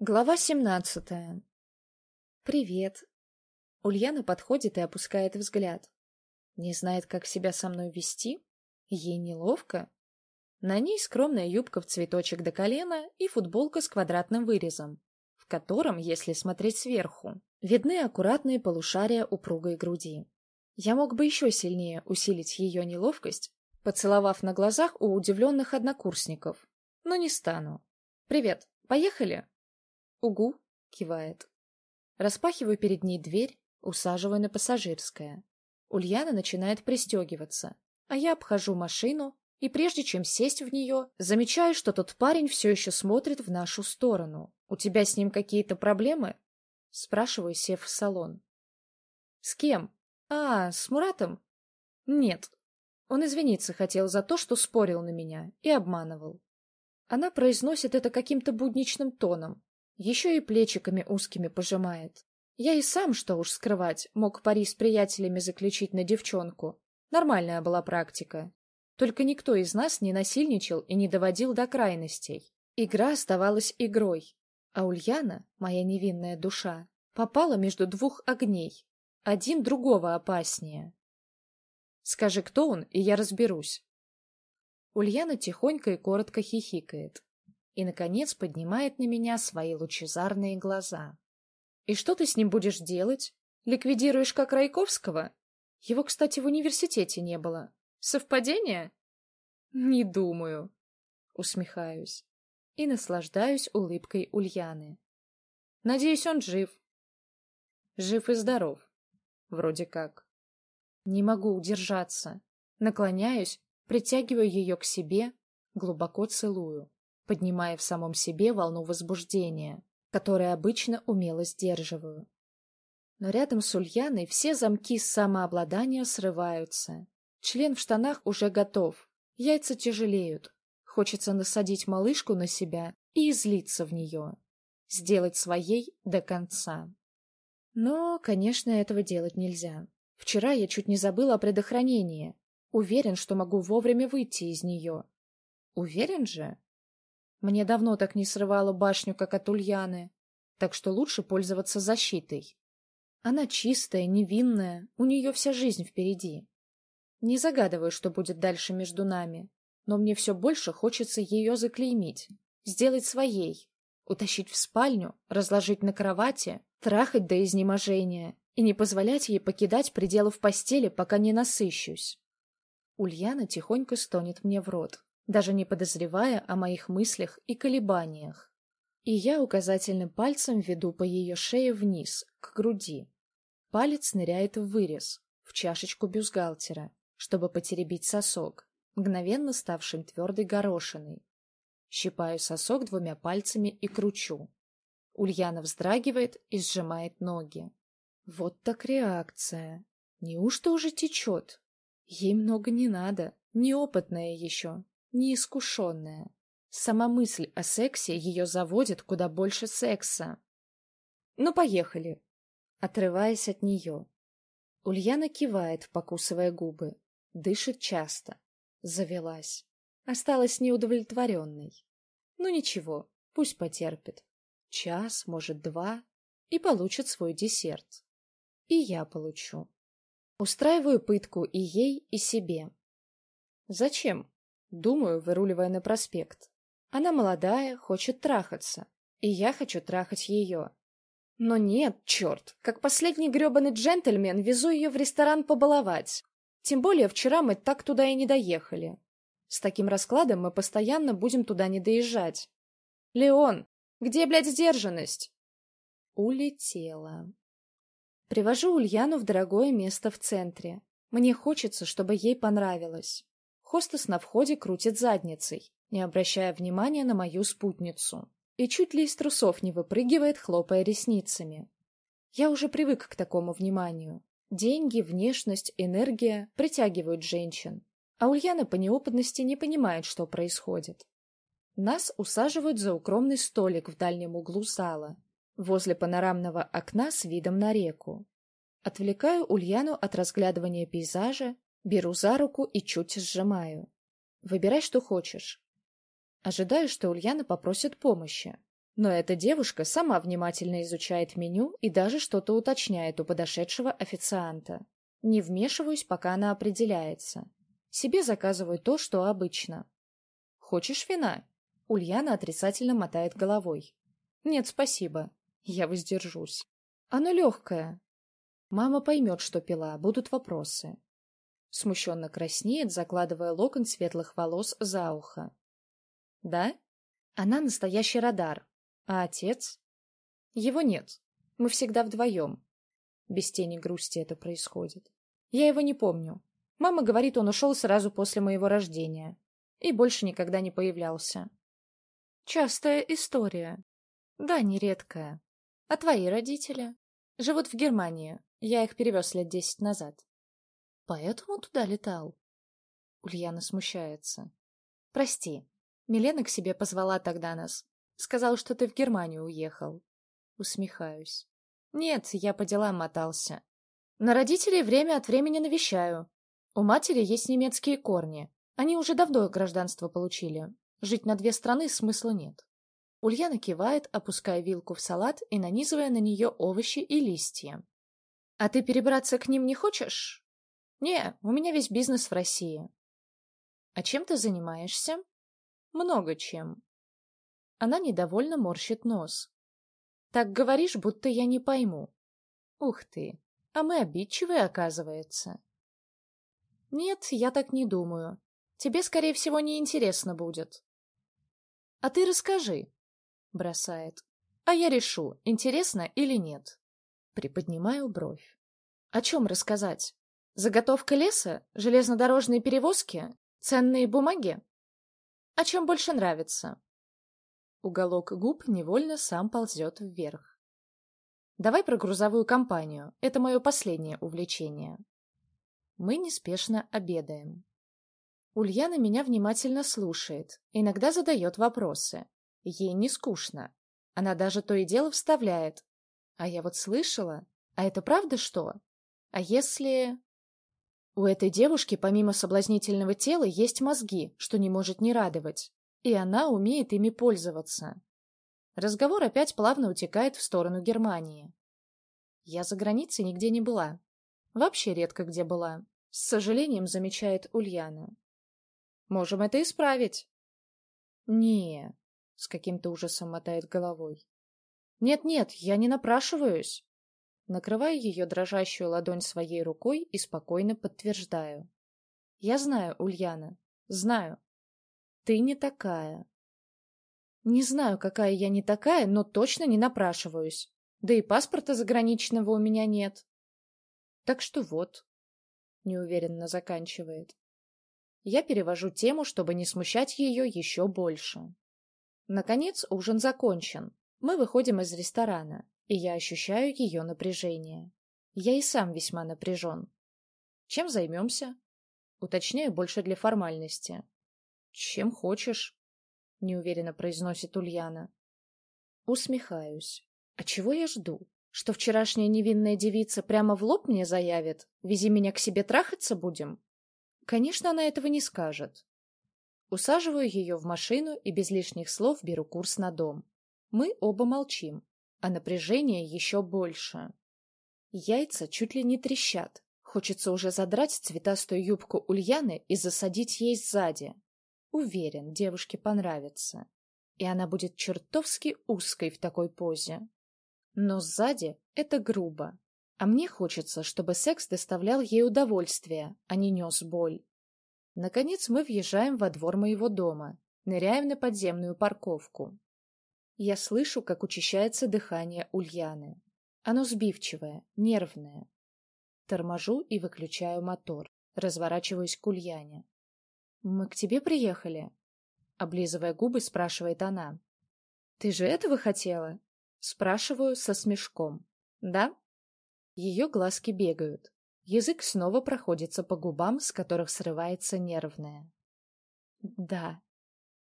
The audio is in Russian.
Глава семнадцатая. «Привет». Ульяна подходит и опускает взгляд. Не знает, как себя со мной вести? Ей неловко? На ней скромная юбка в цветочек до колена и футболка с квадратным вырезом, в котором, если смотреть сверху, видны аккуратные полушария упругой груди. Я мог бы еще сильнее усилить ее неловкость, поцеловав на глазах у удивленных однокурсников, но не стану. «Привет, поехали?» «Угу», — кивает. Распахиваю перед ней дверь, усаживаю на пассажирское. Ульяна начинает пристегиваться, а я обхожу машину и прежде чем сесть в нее, замечаю, что тот парень все еще смотрит в нашу сторону. «У тебя с ним какие-то проблемы?» Спрашиваю, сев в салон. «С кем? А, с Муратом?» «Нет». Он извиниться хотел за то, что спорил на меня и обманывал. Она произносит это каким-то будничным тоном, еще и плечиками узкими пожимает. Я и сам, что уж скрывать, мог пари с приятелями заключить на девчонку. Нормальная была практика. Только никто из нас не насильничал и не доводил до крайностей. Игра оставалась игрой. А Ульяна, моя невинная душа, попала между двух огней. Один другого опаснее. Скажи, кто он, и я разберусь. Ульяна тихонько и коротко хихикает и, наконец, поднимает на меня свои лучезарные глаза. «И что ты с ним будешь делать? Ликвидируешь как Райковского? Его, кстати, в университете не было. Совпадение?» «Не думаю», — усмехаюсь и наслаждаюсь улыбкой Ульяны. «Надеюсь, он жив». «Жив и здоров. Вроде как». Не могу удержаться. Наклоняюсь, притягиваю ее к себе, глубоко целую поднимая в самом себе волну возбуждения, которое обычно умело сдерживаю. Но рядом с Ульяной все замки самообладания срываются. Член в штанах уже готов, яйца тяжелеют. Хочется насадить малышку на себя и излиться в нее. Сделать своей до конца. Но, конечно, этого делать нельзя. Вчера я чуть не забыл о предохранении. Уверен, что могу вовремя выйти из нее. Уверен же? Мне давно так не срывало башню, как от Ульяны, так что лучше пользоваться защитой. Она чистая, невинная, у нее вся жизнь впереди. Не загадываю, что будет дальше между нами, но мне все больше хочется ее заклеймить, сделать своей, утащить в спальню, разложить на кровати, трахать до изнеможения и не позволять ей покидать пределов постели, пока не насыщусь. Ульяна тихонько стонет мне в рот даже не подозревая о моих мыслях и колебаниях. И я указательным пальцем веду по ее шее вниз, к груди. Палец ныряет в вырез, в чашечку бюстгальтера, чтобы потеребить сосок, мгновенно ставшим твердой горошиной. Щипаю сосок двумя пальцами и кручу. Ульяна вздрагивает и сжимает ноги. Вот так реакция. Неужто уже течет? Ей много не надо, неопытная еще, неискушенная. Сама мысль о сексе ее заводит куда больше секса. «Ну, поехали!» Отрываясь от нее. Ульяна кивает, покусывая губы. Дышит часто. Завелась. Осталась неудовлетворенной. Ну ничего, пусть потерпит. Час, может, два, и получит свой десерт. И я получу. Устраиваю пытку и ей, и себе. Зачем? Думаю, выруливая на проспект. Она молодая, хочет трахаться. И я хочу трахать ее. Но нет, черт, как последний гребаный джентльмен везу ее в ресторан побаловать. Тем более вчера мы так туда и не доехали. С таким раскладом мы постоянно будем туда не доезжать. Леон, где, блядь, сдержанность? Улетела. Привожу Ульяну в дорогое место в центре. Мне хочется, чтобы ей понравилось. Хостес на входе крутит задницей, не обращая внимания на мою спутницу. И чуть ли из трусов не выпрыгивает, хлопая ресницами. Я уже привык к такому вниманию. Деньги, внешность, энергия притягивают женщин. А Ульяна по неопытности не понимает, что происходит. Нас усаживают за укромный столик в дальнем углу зала, возле панорамного окна с видом на реку. Отвлекаю Ульяну от разглядывания пейзажа Беру за руку и чуть сжимаю. Выбирай, что хочешь. Ожидаю, что Ульяна попросит помощи. Но эта девушка сама внимательно изучает меню и даже что-то уточняет у подошедшего официанта. Не вмешиваюсь, пока она определяется. Себе заказываю то, что обычно. «Хочешь вина?» Ульяна отрицательно мотает головой. «Нет, спасибо. Я воздержусь. Оно легкое. Мама поймет, что пила, будут вопросы». Смущенно краснеет, закладывая локон светлых волос за ухо. «Да? Она настоящий радар, а отец? Его нет. Мы всегда вдвоем. Без тени грусти это происходит. Я его не помню. Мама говорит, он ушел сразу после моего рождения. И больше никогда не появлялся. Частая история. Да, нередкая. А твои родители? Живут в Германии. Я их перевез лет десять назад. Поэтому туда летал. Ульяна смущается. Прости. Милена к себе позвала тогда нас. Сказал, что ты в Германию уехал. Усмехаюсь. Нет, я по делам мотался. На родителей время от времени навещаю. У матери есть немецкие корни. Они уже давно гражданство получили. Жить на две страны смысла нет. Ульяна кивает, опуская вилку в салат и нанизывая на нее овощи и листья. — А ты перебраться к ним не хочешь? — Не, у меня весь бизнес в России. — А чем ты занимаешься? — Много чем. Она недовольно морщит нос. Так говоришь, будто я не пойму. Ух ты, а мы обидчивые, оказывается. Нет, я так не думаю. Тебе, скорее всего, не интересно будет. А ты расскажи, бросает. А я решу, интересно или нет. Приподнимаю бровь. О чем рассказать? Заготовка леса? Железнодорожные перевозки? Ценные бумаги? О чем больше нравится? Уголок губ невольно сам ползет вверх. Давай про грузовую компанию. Это мое последнее увлечение. Мы неспешно обедаем. Ульяна меня внимательно слушает, иногда задает вопросы. Ей не скучно. Она даже то и дело вставляет. А я вот слышала. А это правда что? А если... У этой девушки помимо соблазнительного тела есть мозги, что не может не радовать и она умеет ими пользоваться. Разговор опять плавно утекает в сторону Германии. Я за границей нигде не была. Вообще редко где была. С сожалением замечает Ульяна. Можем это исправить. Не, с каким-то ужасом мотает головой. Нет-нет, я не напрашиваюсь. Накрываю ее дрожащую ладонь своей рукой и спокойно подтверждаю. Я знаю, Ульяна, знаю. Ты не такая. Не знаю, какая я не такая, но точно не напрашиваюсь. Да и паспорта заграничного у меня нет. Так что вот, неуверенно заканчивает. Я перевожу тему, чтобы не смущать ее еще больше. Наконец ужин закончен. Мы выходим из ресторана, и я ощущаю ее напряжение. Я и сам весьма напряжен. Чем займемся? Уточняю больше для формальности. «Чем хочешь», — неуверенно произносит Ульяна. Усмехаюсь. А чего я жду? Что вчерашняя невинная девица прямо в лоб мне заявит? Вези меня к себе трахаться будем? Конечно, она этого не скажет. Усаживаю ее в машину и без лишних слов беру курс на дом. Мы оба молчим, а напряжение еще больше. Яйца чуть ли не трещат. Хочется уже задрать цветастую юбку Ульяны и засадить ей сзади. Уверен, девушке понравится. И она будет чертовски узкой в такой позе. Но сзади это грубо. А мне хочется, чтобы секс доставлял ей удовольствие, а не нес боль. Наконец мы въезжаем во двор моего дома, ныряем на подземную парковку. Я слышу, как учащается дыхание Ульяны. Оно сбивчивое, нервное. Торможу и выключаю мотор, разворачиваюсь к Ульяне. «Мы к тебе приехали?» Облизывая губы, спрашивает она. «Ты же этого хотела?» Спрашиваю со смешком. «Да?» Ее глазки бегают. Язык снова проходится по губам, с которых срывается нервное. «Да»,